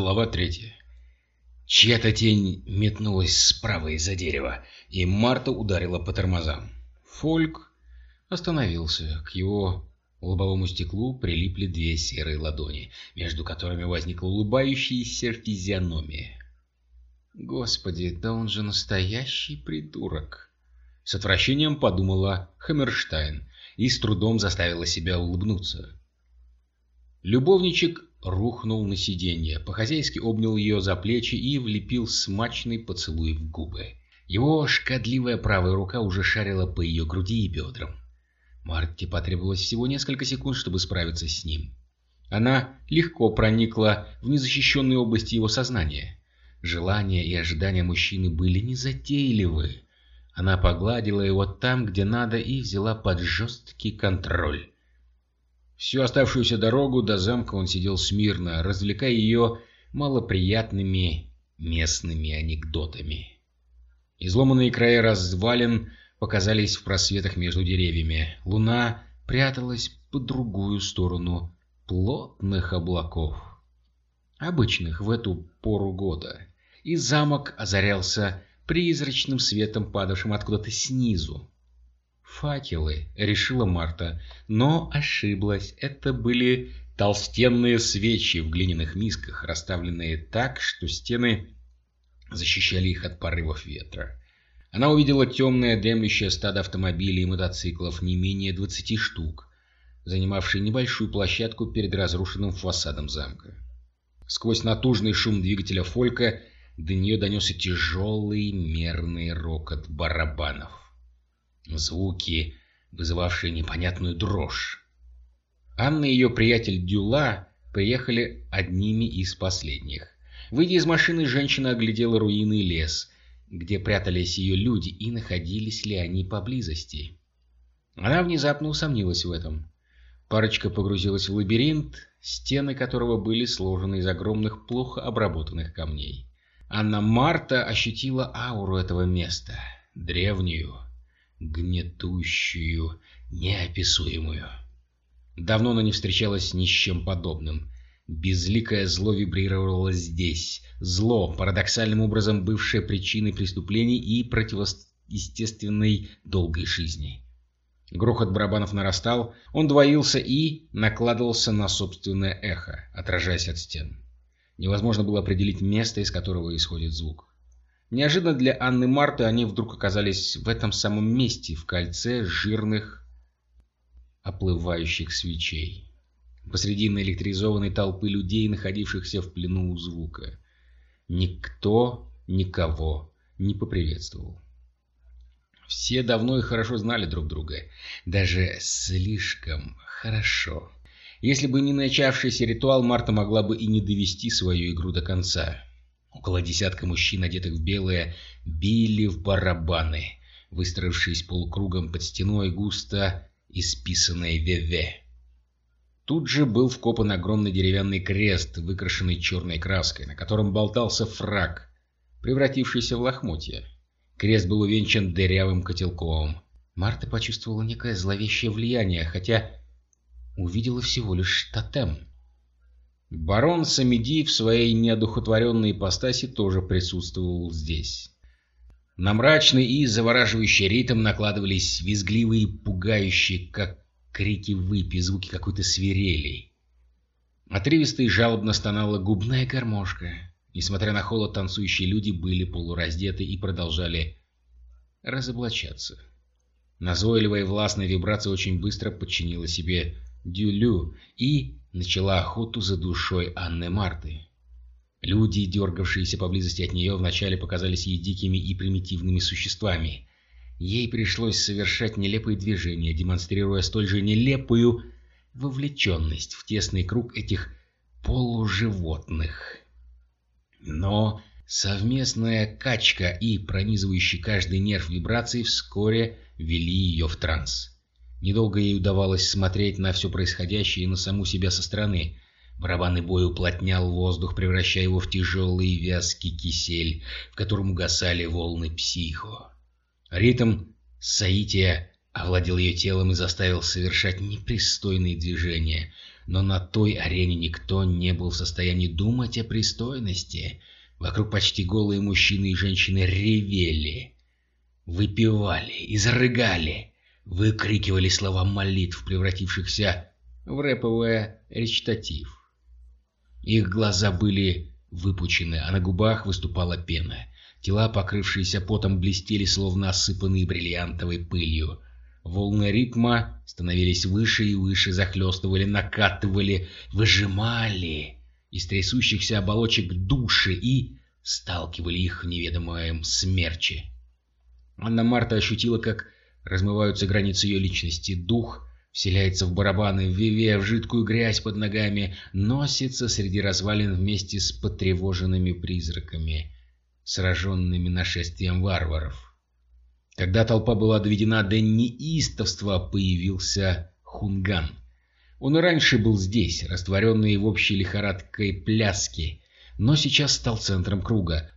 Глава третья. Чья-то тень метнулась справа из-за дерева, и Марта ударила по тормозам. Фольк остановился. К его лобовому стеклу прилипли две серые ладони, между которыми возникла улыбающаяся физиономия. «Господи, да он же настоящий придурок!» С отвращением подумала Хаммерштайн и с трудом заставила себя улыбнуться. Любовничек рухнул на сиденье, по-хозяйски обнял ее за плечи и влепил смачный поцелуй в губы. Его шкодливая правая рука уже шарила по ее груди и бедрам. Марте потребовалось всего несколько секунд, чтобы справиться с ним. Она легко проникла в незащищенные области его сознания. Желания и ожидания мужчины были незатейливы. Она погладила его там, где надо, и взяла под жесткий контроль. Всю оставшуюся дорогу до замка он сидел смирно, развлекая ее малоприятными местными анекдотами. Изломанные края развалин показались в просветах между деревьями. Луна пряталась по другую сторону плотных облаков, обычных в эту пору года, и замок озарялся призрачным светом, падавшим откуда-то снизу. «Факелы», — решила Марта, но ошиблась. Это были толстенные свечи в глиняных мисках, расставленные так, что стены защищали их от порывов ветра. Она увидела темное дремлющее стадо автомобилей и мотоциклов, не менее двадцати штук, занимавшие небольшую площадку перед разрушенным фасадом замка. Сквозь натужный шум двигателя «Фолька» до нее донесся тяжелый мерный рокот барабанов. Звуки, вызывавшие непонятную дрожь. Анна и ее приятель Дюла приехали одними из последних. Выйдя из машины, женщина оглядела руины и лес, где прятались ее люди и находились ли они поблизости. Она внезапно усомнилась в этом. Парочка погрузилась в лабиринт, стены которого были сложены из огромных, плохо обработанных камней. Анна Марта ощутила ауру этого места, древнюю, гнетущую, неописуемую. Давно она не встречалась ни с чем подобным. Безликое зло вибрировало здесь. Зло, парадоксальным образом бывшее причиной преступлений и противоестественной долгой жизни. Грохот барабанов нарастал, он двоился и накладывался на собственное эхо, отражаясь от стен. Невозможно было определить место, из которого исходит звук. Неожиданно для Анны Марты они вдруг оказались в этом самом месте, в кольце жирных оплывающих свечей. Посреди наэлектризованной толпы людей, находившихся в плену у звука. Никто никого не поприветствовал. Все давно и хорошо знали друг друга. Даже слишком хорошо. Если бы не начавшийся ритуал, Марта могла бы и не довести свою игру до конца. Около десятка мужчин, одетых в белое, били в барабаны, выстроившись полукругом под стеной густо исписанной веве. Тут же был вкопан огромный деревянный крест, выкрашенный черной краской, на котором болтался фраг, превратившийся в лохмотья. Крест был увенчан дырявым котелком. Марта почувствовала некое зловещее влияние, хотя увидела всего лишь тотем. Барон Самеди в своей неодухотворенной ипостаси тоже присутствовал здесь. На мрачный и завораживающий ритм накладывались визгливые, пугающие, как крики выпи, звуки какой-то свирели. Отрывисто и жалобно стонала губная гармошка. Несмотря на холод, танцующие люди были полураздеты и продолжали разоблачаться. Назойливая властная вибрация очень быстро подчинила себе Дюлю и начала охоту за душой Анны Марты. Люди, дергавшиеся поблизости от нее, вначале показались ей дикими и примитивными существами. Ей пришлось совершать нелепые движения, демонстрируя столь же нелепую вовлеченность в тесный круг этих полуживотных. Но совместная качка и пронизывающий каждый нерв вибрации вскоре ввели ее в транс. Недолго ей удавалось смотреть на все происходящее и на саму себя со стороны. Барабанный бой уплотнял воздух, превращая его в тяжелый вязкий кисель, в котором угасали волны психо. Ритм Саития овладел ее телом и заставил совершать непристойные движения. Но на той арене никто не был в состоянии думать о пристойности. Вокруг почти голые мужчины и женщины ревели, выпивали, изрыгали, выкрикивали слова молитв, превратившихся в рэповый речитатив. Их глаза были выпучены, а на губах выступала пена. Тела, покрывшиеся потом, блестели, словно осыпанные бриллиантовой пылью. Волны ритма становились выше и выше, захлестывали, накатывали, выжимали из трясущихся оболочек души и сталкивали их в неведомом смерче. Анна Марта ощутила, как размываются границы ее личности. Дух вселяется в барабаны, виве в жидкую грязь под ногами, носится среди развалин вместе с потревоженными призраками, сраженными нашествием варваров. Когда толпа была доведена до неистовства, появился Хунган. Он и раньше был здесь, растворенный в общей лихорадкой пляски, но сейчас стал центром круга,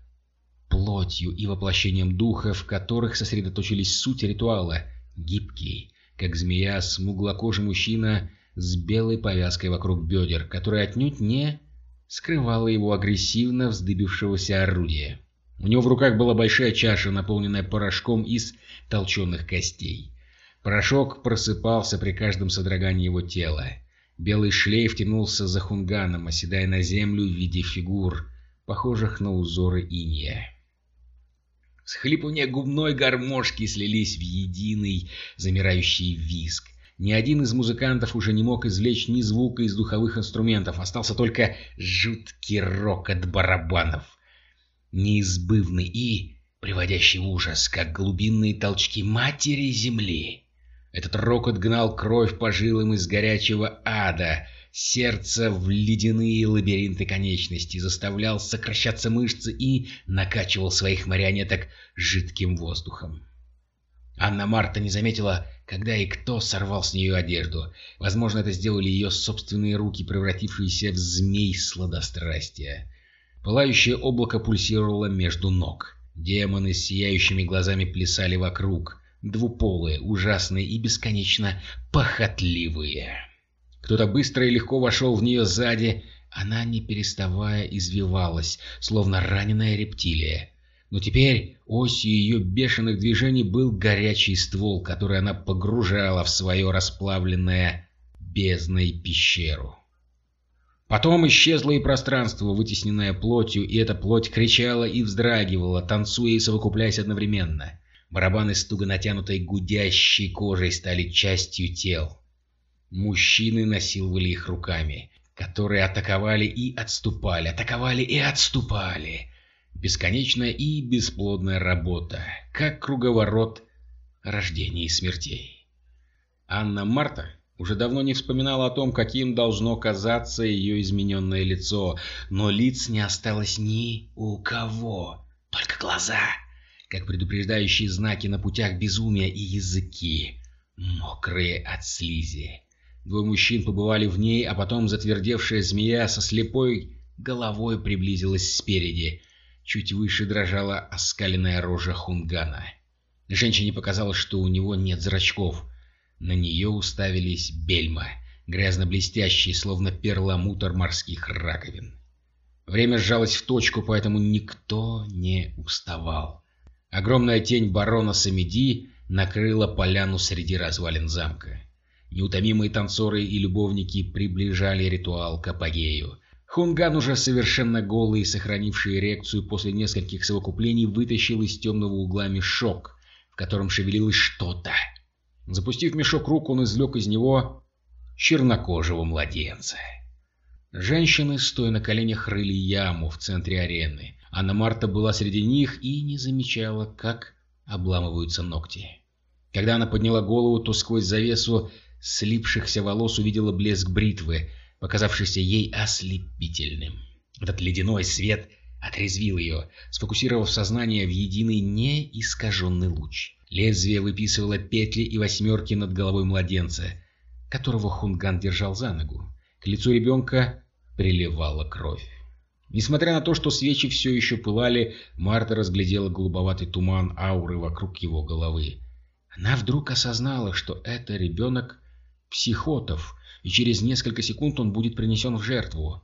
плотью и воплощением духа, в которых сосредоточились суть ритуала, гибкий, как змея, смуглокожий мужчина с белой повязкой вокруг бедер, которая отнюдь не скрывала его агрессивно вздыбившегося орудия. У него в руках была большая чаша, наполненная порошком из толченых костей. Порошок просыпался при каждом содрогании его тела. Белый шлейф тянулся за хунганом, оседая на землю в виде фигур, похожих на узоры иния. Схлипывания губной гармошки слились в единый замирающий визг. Ни один из музыкантов уже не мог извлечь ни звука из духовых инструментов, остался только жуткий рокот барабанов неизбывный и приводящий в ужас, как глубинные толчки матери земли. Этот рокот гнал кровь по жилам из горячего ада, сердце в ледяные лабиринты конечностей, заставлял сокращаться мышцы и накачивал своих марионеток жидким воздухом. Анна Марта не заметила, когда и кто сорвал с нее одежду. Возможно, это сделали ее собственные руки, превратившиеся в змей сладострастия. Пылающее облако пульсировало между ног. Демоны с сияющими глазами плясали вокруг, двуполые, ужасные и бесконечно похотливые. Кто-то быстро и легко вошел в нее сзади, она, не переставая, извивалась, словно раненая рептилия. Но теперь осью ее бешеных движений был горячий ствол, который она погружала в свое расплавленное бездной пещеру. Потом исчезло и пространство, вытесненное плотью, и эта плоть кричала и вздрагивала, танцуя и совокупляясь одновременно. Барабаны с туго натянутой гудящей кожей стали частью тел. Мужчины насиловали их руками, которые атаковали и отступали, атаковали и отступали. Бесконечная и бесплодная работа, как круговорот рождения и смертей. Анна Марта уже давно не вспоминала о том, каким должно казаться ее измененное лицо, но лиц не осталось ни у кого, только глаза, как предупреждающие знаки на путях безумия и языки, мокрые от слизи. Двое мужчин побывали в ней, а потом затвердевшая змея со слепой головой приблизилась спереди. Чуть выше дрожала оскаленная рожа Хунгана. Женщине показалось, что у него нет зрачков — на нее уставились бельма, грязно-блестящие, словно перламутр морских раковин. Время сжалось в точку, поэтому никто не уставал. Огромная тень барона Самеди накрыла поляну среди развалин замка. Неутомимые танцоры и любовники приближали ритуал к апогею. Хунган, уже совершенно голый и сохранивший эрекцию после нескольких совокуплений, вытащил из темного угла мешок, в котором шевелилось что-то. Запустив мешок рук, он извлек из него чернокожего младенца. Женщины, стоя на коленях, рыли яму в центре арены. Анна Марта была среди них и не замечала, как обламываются ногти. Когда она подняла голову, то сквозь завесу слипшихся волос увидела блеск бритвы, показавшийся ей ослепительным. Этот ледяной свет отрезвил ее, сфокусировав сознание в единый неискаженный луч. Лезвие выписывало петли и восьмерки над головой младенца, которого Хунган держал за ногу. К лицу ребенка приливала кровь. Несмотря на то, что свечи все еще пылали, Марта разглядела голубоватый туман ауры вокруг его головы. Она вдруг осознала, что это ребенок психотов, и через несколько секунд он будет принесен в жертву.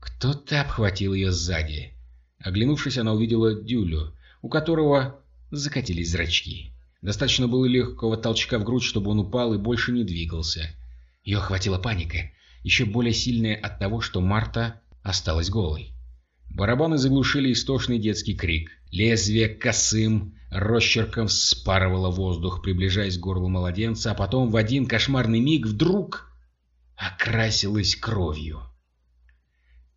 Кто-то обхватил ее сзади. Оглянувшись, она увидела Дюлю, у которого закатились зрачки. Достаточно было легкого толчка в грудь, чтобы он упал и больше не двигался. Ее охватила паника, еще более сильная от того, что Марта осталась голой. Барабаны заглушили истошный детский крик. Лезвие косым росчерком спарывало воздух, приближаясь к горлу младенца, а потом в один кошмарный миг вдруг окрасилась кровью.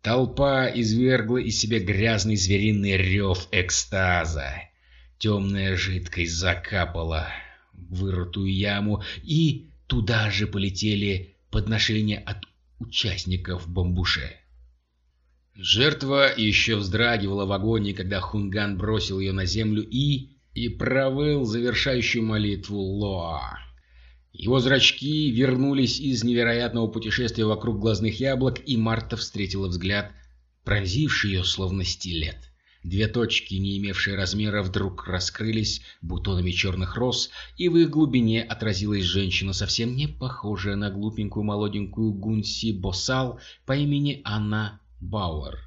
Толпа извергла из себя грязный звериный рев экстаза. Темная жидкость закапала в вырытую яму, и туда же полетели подношения от участников бамбуше. Жертва еще вздрагивала в агонии, когда Хунган бросил ее на землю и... и провыл завершающую молитву Лоа. Его зрачки вернулись из невероятного путешествия вокруг глазных яблок, и Марта встретила взгляд, пронзивший ее словно стилет. Две точки, не имевшие размера, вдруг раскрылись бутонами черных роз, и в их глубине отразилась женщина, совсем не похожая на глупенькую молоденькую Гунси Босал по имени Анна Бауэр.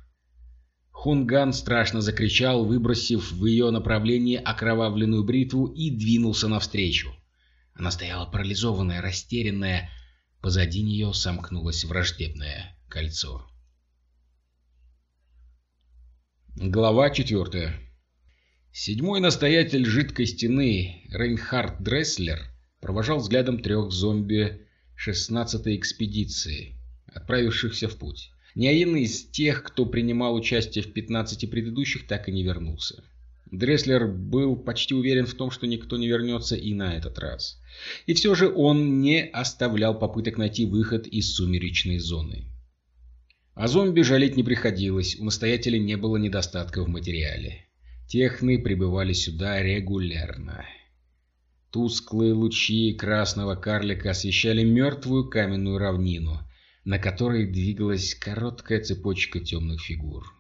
Хунган страшно закричал, выбросив в ее направлении окровавленную бритву и двинулся навстречу. Она стояла парализованная, растерянная. Позади нее сомкнулось враждебное кольцо. Глава четвертая. Седьмой настоятель жидкой стены Рейнхард Дресслер провожал взглядом трех зомби шестнадцатой экспедиции, отправившихся в путь. Ни один из тех, кто принимал участие в 15 предыдущих, так и не вернулся. Дресслер был почти уверен в том, что никто не вернется и на этот раз. И все же он не оставлял попыток найти выход из сумеречной зоны. О зомби жалеть не приходилось, у настоятеля не было недостатка в материале. Техны прибывали сюда регулярно. Тусклые лучи красного карлика освещали мертвую каменную равнину, на которой двигалась короткая цепочка темных фигур.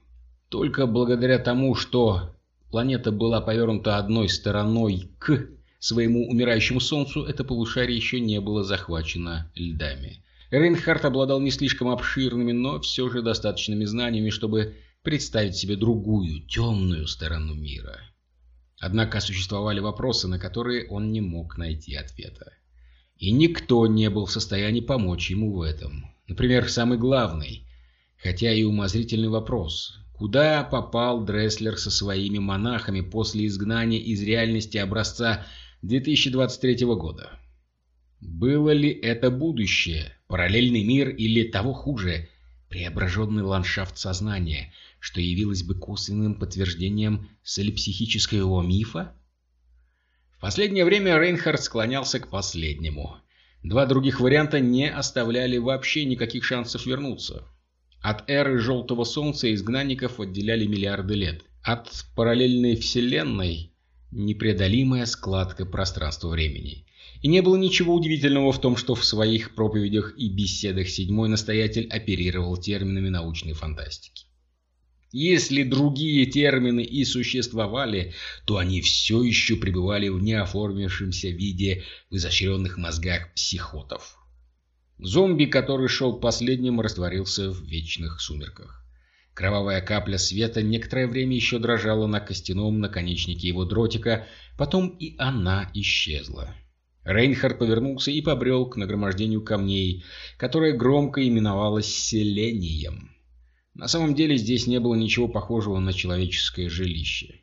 Только благодаря тому, что планета была повернута одной стороной к своему умирающему Солнцу, это полушарие еще не было захвачено льдами. Рейнхард обладал не слишком обширными, но все же достаточными знаниями, чтобы представить себе другую, темную сторону мира. Однако существовали вопросы, на которые он не мог найти ответа. И никто не был в состоянии помочь ему в этом. Например, самый главный, хотя и умозрительный вопрос. Куда попал Дресслер со своими монахами после изгнания из реальности образца 2023 года? Было ли это будущее, параллельный мир или того хуже, преображенный ландшафт сознания, что явилось бы косвенным подтверждением солипсихического мифа? В последнее время Рейнхард склонялся к последнему – Два других варианта не оставляли вообще никаких шансов вернуться. От эры Желтого Солнца изгнанников отделяли миллиарды лет. От параллельной вселенной непреодолимая складка пространства-времени. И не было ничего удивительного в том, что в своих проповедях и беседах седьмой настоятель оперировал терминами научной фантастики. Если другие термины и существовали, то они все еще пребывали в неоформившемся виде в изощренных мозгах психотов. Зомби, который шел последним, растворился в вечных сумерках. Кровавая капля света некоторое время еще дрожала на костяном наконечнике его дротика, потом и она исчезла. Рейнхард повернулся и побрел к нагромождению камней, которое громко именовалось селением. На самом деле здесь не было ничего похожего на человеческое жилище.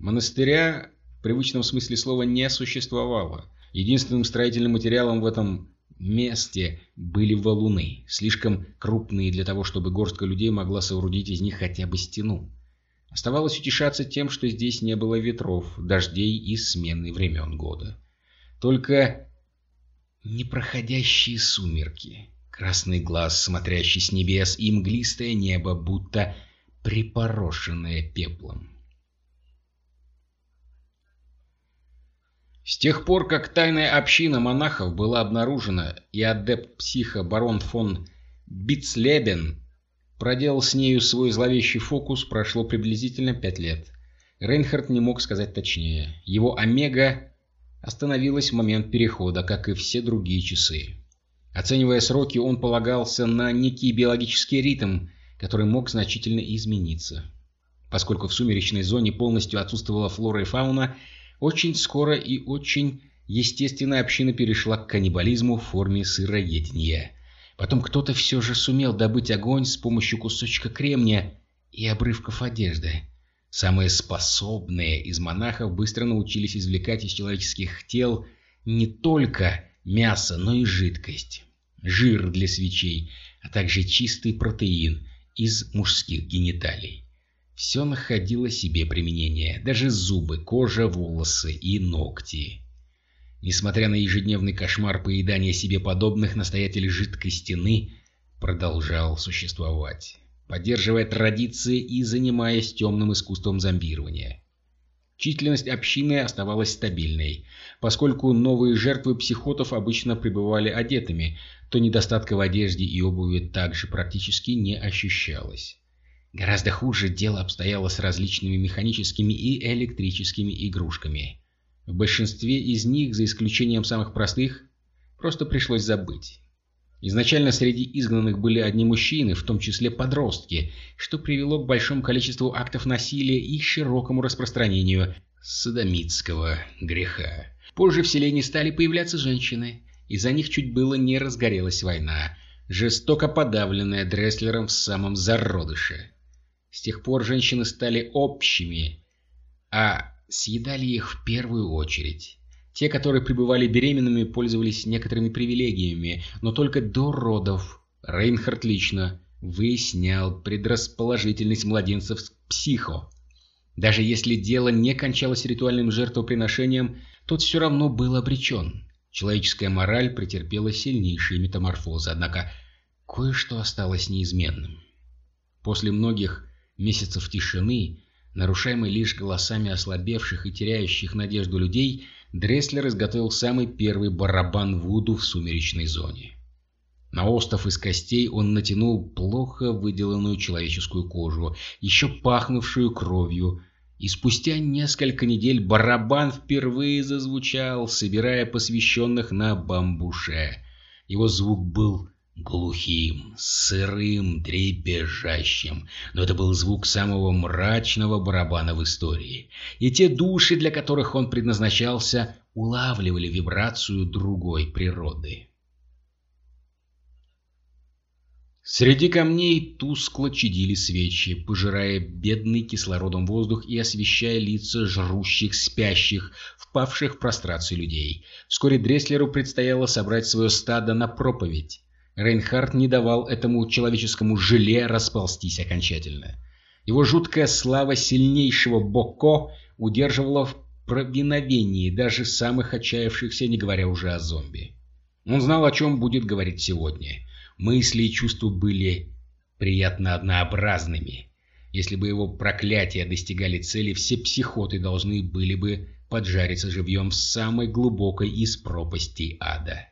Монастыря в привычном смысле слова не существовало. Единственным строительным материалом в этом месте были валуны, слишком крупные для того, чтобы горстка людей могла соорудить из них хотя бы стену. Оставалось утешаться тем, что здесь не было ветров, дождей и смены времен года. Только непроходящие сумерки, Красный глаз, смотрящий с небес, и мглистое небо, будто припорошенное пеплом. С тех пор, как тайная община монахов была обнаружена, и адепт психа барон фон Битцлебен проделал с нею свой зловещий фокус, прошло приблизительно пять лет. Рейнхард не мог сказать точнее. Его омега остановилась в момент перехода, как и все другие часы. Оценивая сроки, он полагался на некий биологический ритм, который мог значительно измениться. Поскольку в сумеречной зоне полностью отсутствовала флора и фауна, очень скоро и очень естественная община перешла к каннибализму в форме сыроедения. Потом кто-то все же сумел добыть огонь с помощью кусочка кремния и обрывков одежды. Самые способные из монахов быстро научились извлекать из человеческих тел не только мясо, но и жидкость, жир для свечей, а также чистый протеин из мужских гениталий. Все находило себе применение, даже зубы, кожа, волосы и ногти. Несмотря на ежедневный кошмар поедания себе подобных, настоятель жидкой стены продолжал существовать поддерживая традиции и занимаясь темным искусством зомбирования. Численность общины оставалась стабильной. Поскольку новые жертвы психотов обычно пребывали одетыми, то недостатка в одежде и обуви также практически не ощущалось. Гораздо хуже дело обстояло с различными механическими и электрическими игрушками. В большинстве из них, за исключением самых простых, просто пришлось забыть. Изначально среди изгнанных были одни мужчины, в том числе подростки, что привело к большому количеству актов насилия и широкому распространению садомитского греха. Позже в селении стали появляться женщины, и за них чуть было не разгорелась война, жестоко подавленная Дресслером в самом зародыше. С тех пор женщины стали общими, а съедали их в первую очередь. Те, которые пребывали беременными, пользовались некоторыми привилегиями, но только до родов. Рейнхард лично выяснял предрасположительность младенцев к психо. Даже если дело не кончалось ритуальным жертвоприношением, тот все равно был обречен. Человеческая мораль претерпела сильнейшие метаморфозы, однако кое-что осталось неизменным. После многих месяцев тишины, нарушаемой лишь голосами ослабевших и теряющих надежду людей, Дресслер изготовил самый первый барабан Вуду в сумеречной зоне. На остов из костей он натянул плохо выделанную человеческую кожу, еще пахнувшую кровью, и спустя несколько недель барабан впервые зазвучал, собирая посвященных на бамбуше. Его звук был глухим, сырым, дребезжащим, но это был звук самого мрачного барабана в истории. И те души, для которых он предназначался, улавливали вибрацию другой природы. Среди камней тускло чадили свечи, пожирая бедный кислородом воздух и освещая лица жрущих, спящих, впавших в прострацию людей. Вскоре Дреслеру предстояло собрать свое стадо на проповедь. Рейнхард не давал этому человеческому желе расползтись окончательно. Его жуткая слава сильнейшего Боко удерживала в повиновении даже самых отчаявшихся, не говоря уже о зомби. Он знал, о чем будет говорить сегодня. Мысли и чувства были приятно однообразными. Если бы его проклятия достигали цели, все психоты должны были бы поджариться живьем в самой глубокой из пропастей ада.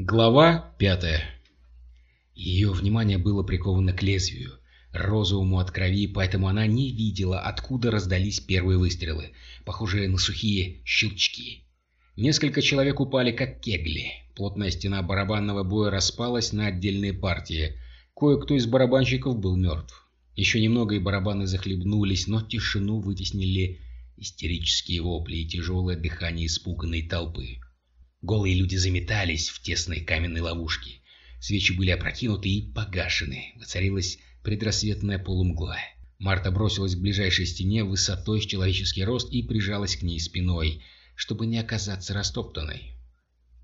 Глава пятая. Ее внимание было приковано к лезвию, розовому от крови, поэтому она не видела, откуда раздались первые выстрелы, похожие на сухие щелчки. Несколько человек упали, как кегли. Плотная стена барабанного боя распалась на отдельные партии. Кое-кто из барабанщиков был мертв. Еще немного и барабаны захлебнулись, но тишину вытеснили истерические вопли и тяжелое дыхание испуганной толпы. Голые люди заметались в тесной каменной ловушке. Свечи были опрокинуты и погашены. Воцарилась предрассветная полумгла. Марта бросилась к ближайшей стене высотой в человеческий рост и прижалась к ней спиной, чтобы не оказаться растоптанной.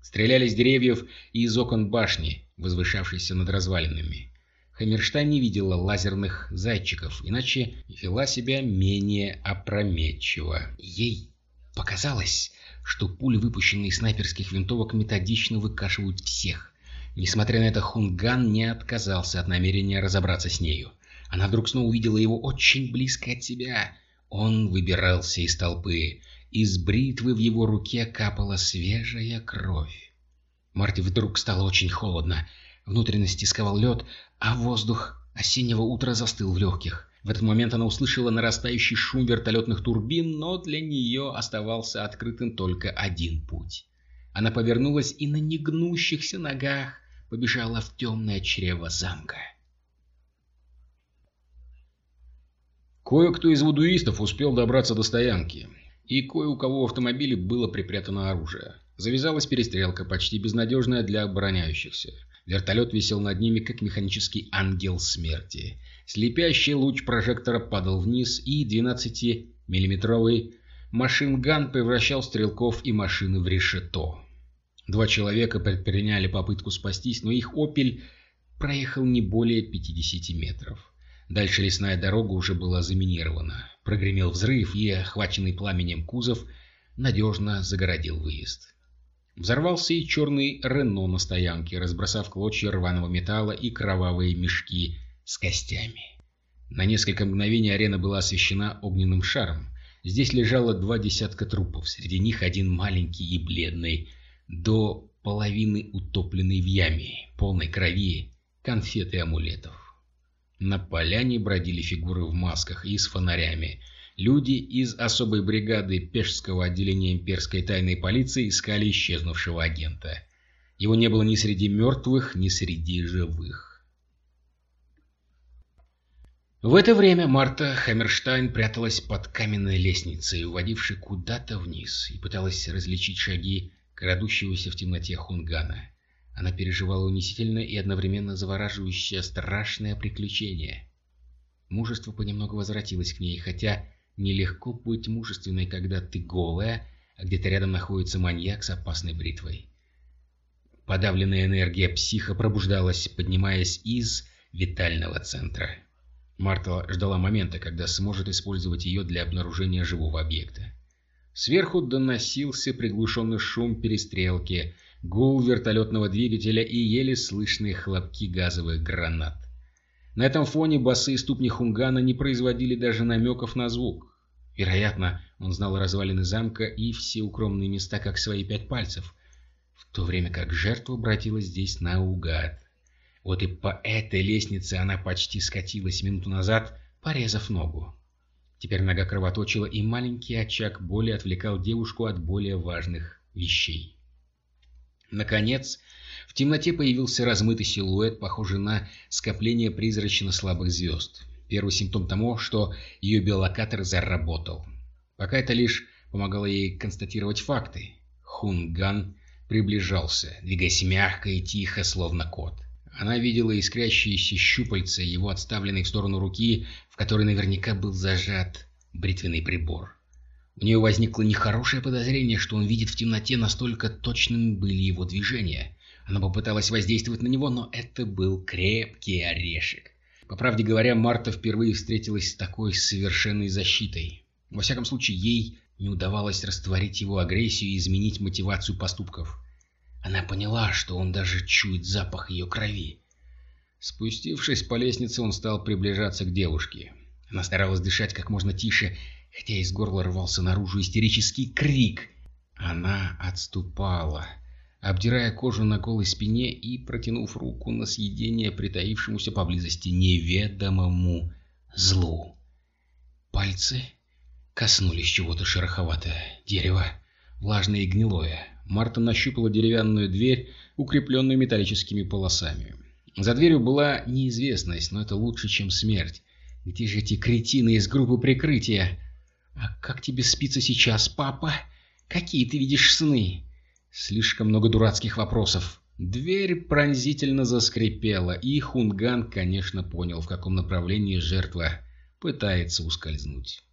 Стреляли с деревьев и из окон башни, возвышавшейся над развалинами. Хаммерштайн не видела лазерных зайчиков, иначе вела себя менее опрометчиво. Ей показалось, что пули, выпущенные из снайперских винтовок, методично выкашивают всех. Несмотря на это, Хунган не отказался от намерения разобраться с нею. Она вдруг снова увидела его очень близко от себя. Он выбирался из толпы. Из бритвы в его руке капала свежая кровь. Марти вдруг стало очень холодно. Внутренности сковал лед, а воздух осеннего утра застыл в легких. В этот момент она услышала нарастающий шум вертолетных турбин, но для нее оставался открытым только один путь. Она повернулась и на негнущихся ногах побежала в темное чрево замка. Кое-кто из вудуистов успел добраться до стоянки, и кое у кого в автомобиле было припрятано оружие. Завязалась перестрелка, почти безнадежная для обороняющихся. Вертолет висел над ними, как механический ангел смерти. Слепящий луч прожектора падал вниз, и 12-миллиметровый машинган превращал стрелков и машины в решето. Два человека предприняли попытку спастись, но их «Опель» проехал не более 50 метров. Дальше лесная дорога уже была заминирована. Прогремел взрыв, и, охваченный пламенем кузов, надежно загородил выезд. Взорвался и черный Рено на стоянке, разбросав клочья рваного металла и кровавые мешки с костями. На несколько мгновений арена была освещена огненным шаром. Здесь лежало два десятка трупов, среди них один маленький и бледный, до половины утопленный в яме, полной крови, конфет и амулетов. На поляне бродили фигуры в масках и с фонарями – Люди из особой бригады Пешского отделения имперской тайной полиции искали исчезнувшего агента. Его не было ни среди мертвых, ни среди живых. В это время Марта Хаммерштайн пряталась под каменной лестницей, уводившей куда-то вниз, и пыталась различить шаги крадущегося в темноте Хунгана. Она переживала унизительное и одновременно завораживающее страшное приключение. Мужество понемногу возвратилось к ней, хотя Нелегко быть мужественной, когда ты голая, а где-то рядом находится маньяк с опасной бритвой. Подавленная энергия психа пробуждалась, поднимаясь из витального центра. Марта ждала момента, когда сможет использовать ее для обнаружения живого объекта. Сверху доносился приглушенный шум перестрелки, гул вертолетного двигателя и еле слышные хлопки газовых гранат. На этом фоне босые ступни Хунгана не производили даже намеков на звук. Вероятно, он знал развалины замка и все укромные места как свои пять пальцев, в то время как жертва обратилась здесь наугад. Вот и по этой лестнице она почти скатилась минуту назад, порезав ногу. Теперь нога кровоточила, и маленький очаг боли отвлекал девушку от более важных вещей. Наконец, в темноте появился размытый силуэт, похожий на скопление призрачно слабых звезд. Первый симптом тому, что ее биолокатор заработал. Пока это лишь помогало ей констатировать факты. Хунган приближался, двигаясь мягко и тихо, словно кот. Она видела искрящиеся щупальца его отставленной в сторону руки, в которой наверняка был зажат бритвенный прибор. У нее возникло нехорошее подозрение, что он видит в темноте, настолько точными были его движения. Она попыталась воздействовать на него, но это был крепкий орешек. По правде говоря, Марта впервые встретилась с такой совершенной защитой. Во всяком случае, ей не удавалось растворить его агрессию и изменить мотивацию поступков. Она поняла, что он даже чует запах ее крови. Спустившись по лестнице, он стал приближаться к девушке. Она старалась дышать как можно тише, хотя из горла рвался наружу истерический крик. Она отступала обдирая кожу на голой спине и протянув руку на съедение притаившемуся поблизости неведомому злу. Пальцы коснулись чего-то шероховатое, дерево, влажное и гнилое. Марта нащупала деревянную дверь, укрепленную металлическими полосами. За дверью была неизвестность, но это лучше, чем смерть. Где же эти кретины из группы прикрытия? А как тебе спится сейчас, папа? Какие ты видишь сны? Слишком много дурацких вопросов. Дверь пронзительно заскрипела, и Хунган, конечно, понял, в каком направлении жертва пытается ускользнуть.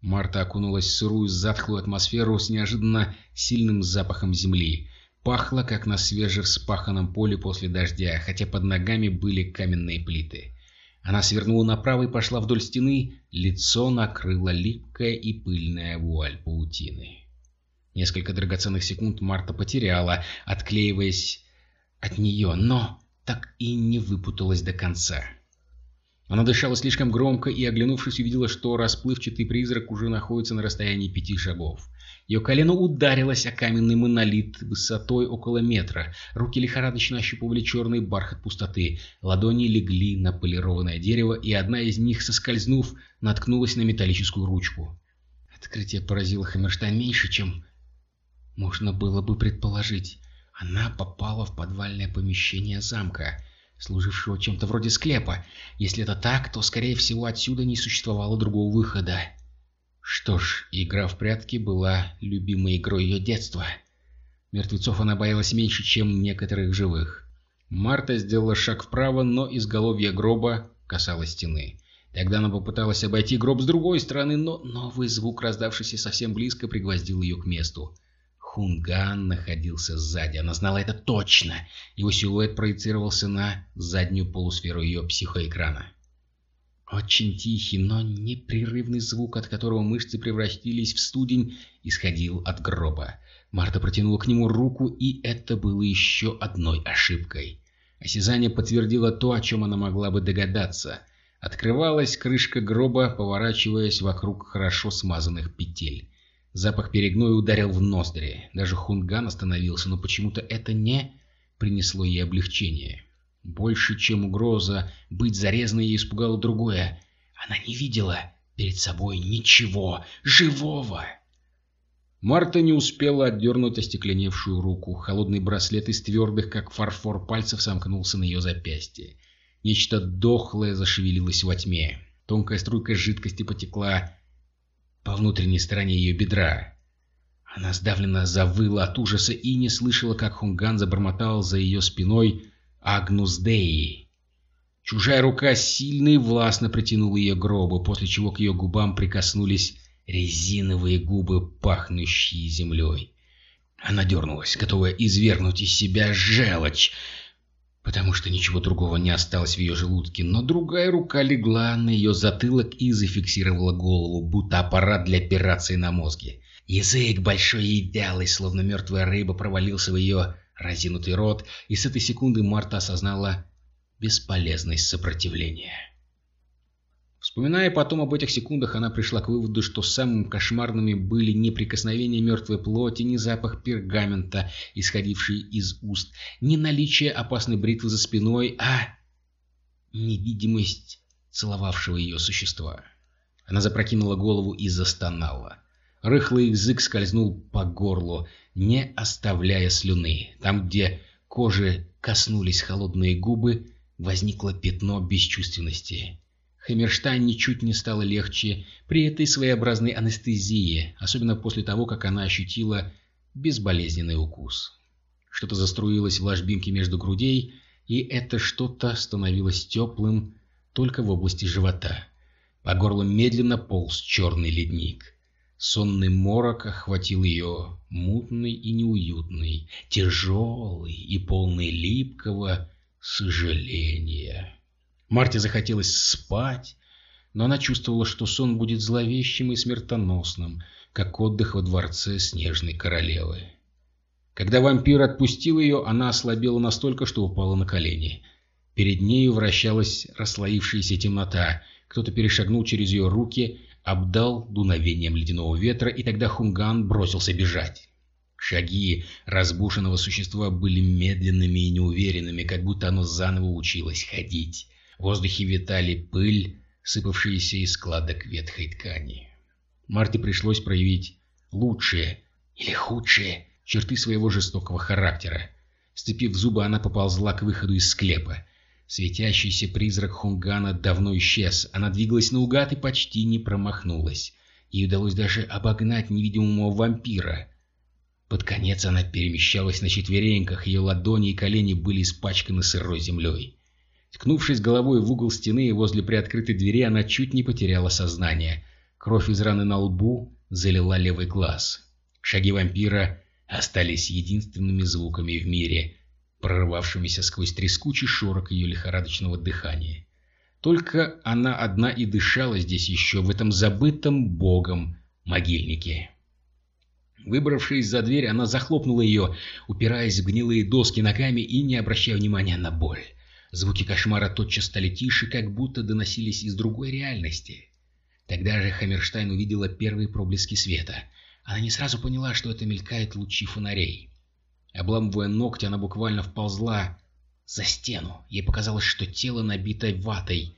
Марта окунулась в сырую затхлую атмосферу с неожиданно сильным запахом земли. Пахло, как на свежевспаханном поле после дождя, хотя под ногами были каменные плиты. Она свернула направо и пошла вдоль стены, лицо накрыло липкая и пыльная вуаль паутины. Несколько драгоценных секунд Марта потеряла, отклеиваясь от нее, но так и не выпуталась до конца. Она дышала слишком громко и, оглянувшись, увидела, что расплывчатый призрак уже находится на расстоянии пяти шагов. Ее колено ударилось о каменный монолит высотой около метра. Руки лихорадочно ощупывали черный бархат пустоты. Ладони легли на полированное дерево, и одна из них, соскользнув, наткнулась на металлическую ручку. Открытие поразило Хаммерштайн меньше, чем можно было бы предположить. Она попала в подвальное помещение замка служившего чем-то вроде склепа. Если это так, то, скорее всего, отсюда не существовало другого выхода. Что ж, игра в прятки была любимой игрой ее детства. Мертвецов она боялась меньше, чем некоторых живых. Марта сделала шаг вправо, но изголовье гроба касалось стены. Тогда она попыталась обойти гроб с другой стороны, но новый звук, раздавшийся совсем близко, пригвоздил ее к месту. Хунган находился сзади, она знала это точно. Его силуэт проецировался на заднюю полусферу ее психоэкрана. Очень тихий, но непрерывный звук, от которого мышцы превратились в студень, исходил от гроба. Марта протянула к нему руку, и это было еще одной ошибкой. Осязание подтвердило то, о чем она могла бы догадаться. Открывалась крышка гроба, поворачиваясь вокруг хорошо смазанных петель. Запах перегноя ударил в ноздри. Даже Хунган остановился, но почему-то это не принесло ей облегчения. Больше, чем угроза быть зарезанной, ей испугало другое. Она не видела перед собой ничего живого. Марта не успела отдернуть остекленевшую руку. Холодный браслет из твердых, как фарфор, пальцев сомкнулся на ее запястье. Нечто дохлое зашевелилось во тьме. Тонкая струйка жидкости потекла по внутренней стороне ее бедра. Она сдавленно завыла от ужаса и не слышала, как Хунган забормотал за ее спиной «Агнус Деи». Чужая рука сильно и властно притянула ее гробу, после чего к ее губам прикоснулись резиновые губы, пахнущие землей. Она дернулась, готовая извергнуть из себя желчь, потому что ничего другого не осталось в ее желудке, но другая рука легла на ее затылок и зафиксировала голову, будто аппарат для операции на мозге. Язык большой и вялый, словно мертвая рыба, провалился в ее разинутый рот, и с этой секунды Марта осознала бесполезность сопротивления. Вспоминая потом об этих секундах, она пришла к выводу, что самыми кошмарными были не прикосновение мертвой плоти, не запах пергамента, исходивший из уст, не наличие опасной бритвы за спиной, а невидимость целовавшего ее существа. Она запрокинула голову и застонала. Рыхлый язык скользнул по горлу, не оставляя слюны. Там, где кожи коснулись холодные губы, возникло пятно бесчувственности. Хаммерштайн ничуть не стало легче при этой своеобразной анестезии, особенно после того, как она ощутила безболезненный укус. Что-то заструилось в ложбинке между грудей, и это что-то становилось теплым только в области живота. По горлу медленно полз черный ледник. Сонный морок охватил ее, мутный и неуютный, тяжелый и полный липкого сожаления. Марте захотелось спать, но она чувствовала, что сон будет зловещим и смертоносным, как отдых во дворце Снежной Королевы. Когда вампир отпустил ее, она ослабела настолько, что упала на колени. Перед нею вращалась расслоившаяся темнота. Кто-то перешагнул через ее руки, обдал дуновением ледяного ветра, и тогда Хунган бросился бежать. Шаги разбушенного существа были медленными и неуверенными, как будто оно заново училось ходить. Воздухе витали пыль, сыпавшиеся из складок ветхой ткани. Марте пришлось проявить лучшие или худшие черты своего жестокого характера. Сцепив зубы, она поползла к выходу из склепа. Светящийся призрак Хунгана давно исчез. Она двигалась наугад и почти не промахнулась. Ей удалось даже обогнать невидимого вампира. Под конец она перемещалась на четвереньках, ее ладони и колени были испачканы сырой землей. Ткнувшись головой в угол стены возле приоткрытой двери, она чуть не потеряла сознание. Кровь из раны на лбу залила левый глаз. Шаги вампира остались единственными звуками в мире, прорывавшимися сквозь трескучий шорох ее лихорадочного дыхания. Только она одна и дышала здесь еще, в этом забытом богом могильнике. Выбравшись за дверь, она захлопнула ее, упираясь в гнилые доски ногами и не обращая внимания на боль. Звуки кошмара тотчас стали тише, как будто доносились из другой реальности. Тогда же Хаммерштайн увидела первые проблески света. Она не сразу поняла, что это мелькают лучи фонарей. Обламывая ногти, она буквально вползла за стену. Ей показалось, что тело набито ватой,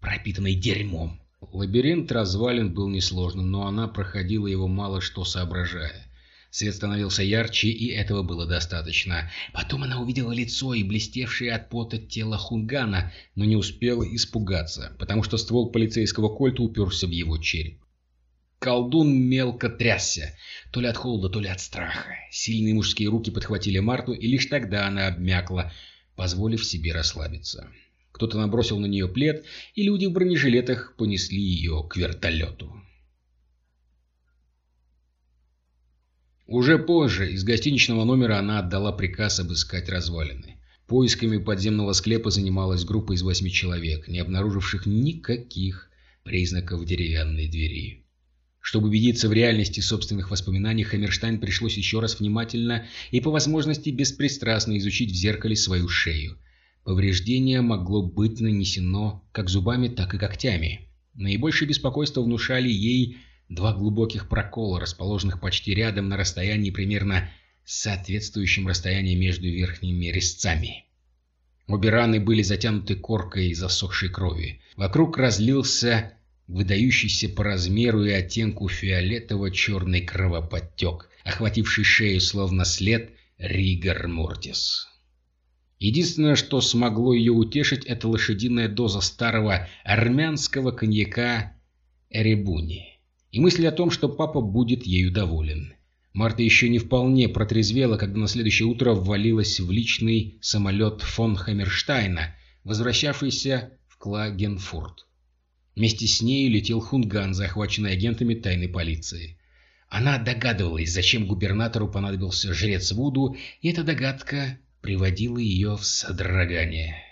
пропитанной дерьмом. Лабиринт развалин был несложным, но она проходила его мало что соображая. Свет становился ярче, и этого было достаточно. Потом она увидела лицо и блестевшее от пота тело Хунгана, но не успела испугаться, потому что ствол полицейского кольта уперся в его череп. Колдун мелко трясся, то ли от холода, то ли от страха. Сильные мужские руки подхватили Марту, и лишь тогда она обмякла, позволив себе расслабиться. Кто-то набросил на нее плед, и люди в бронежилетах понесли ее к вертолету. Уже позже из гостиничного номера она отдала приказ обыскать развалины. Поисками подземного склепа занималась группа из восьми человек, не обнаруживших никаких признаков деревянной двери. Чтобы убедиться в реальности собственных воспоминаний, Хаммерштайн пришлось еще раз внимательно и по возможности беспристрастно изучить в зеркале свою шею. Повреждение могло быть нанесено как зубами, так и когтями. Наибольшее беспокойство внушали ей Два глубоких прокола, расположенных почти рядом на расстоянии примерно соответствующем расстоянии между верхними резцами. Обе раны были затянуты коркой засохшей крови. Вокруг разлился выдающийся по размеру и оттенку фиолетово-черный кровоподтек, охвативший шею словно след Ригар Мортис. Единственное, что смогло ее утешить, это лошадиная доза старого армянского коньяка Эребуни и мысль о том, что папа будет ею доволен. Марта еще не вполне протрезвела, когда на следующее утро ввалилась в личный самолет фон Хаммерштайна, возвращавшийся в Клагенфурт. Вместе с ней летел Хунган, захваченный агентами тайной полиции. Она догадывалась, зачем губернатору понадобился жрец Вуду, и эта догадка приводила ее в содрогание.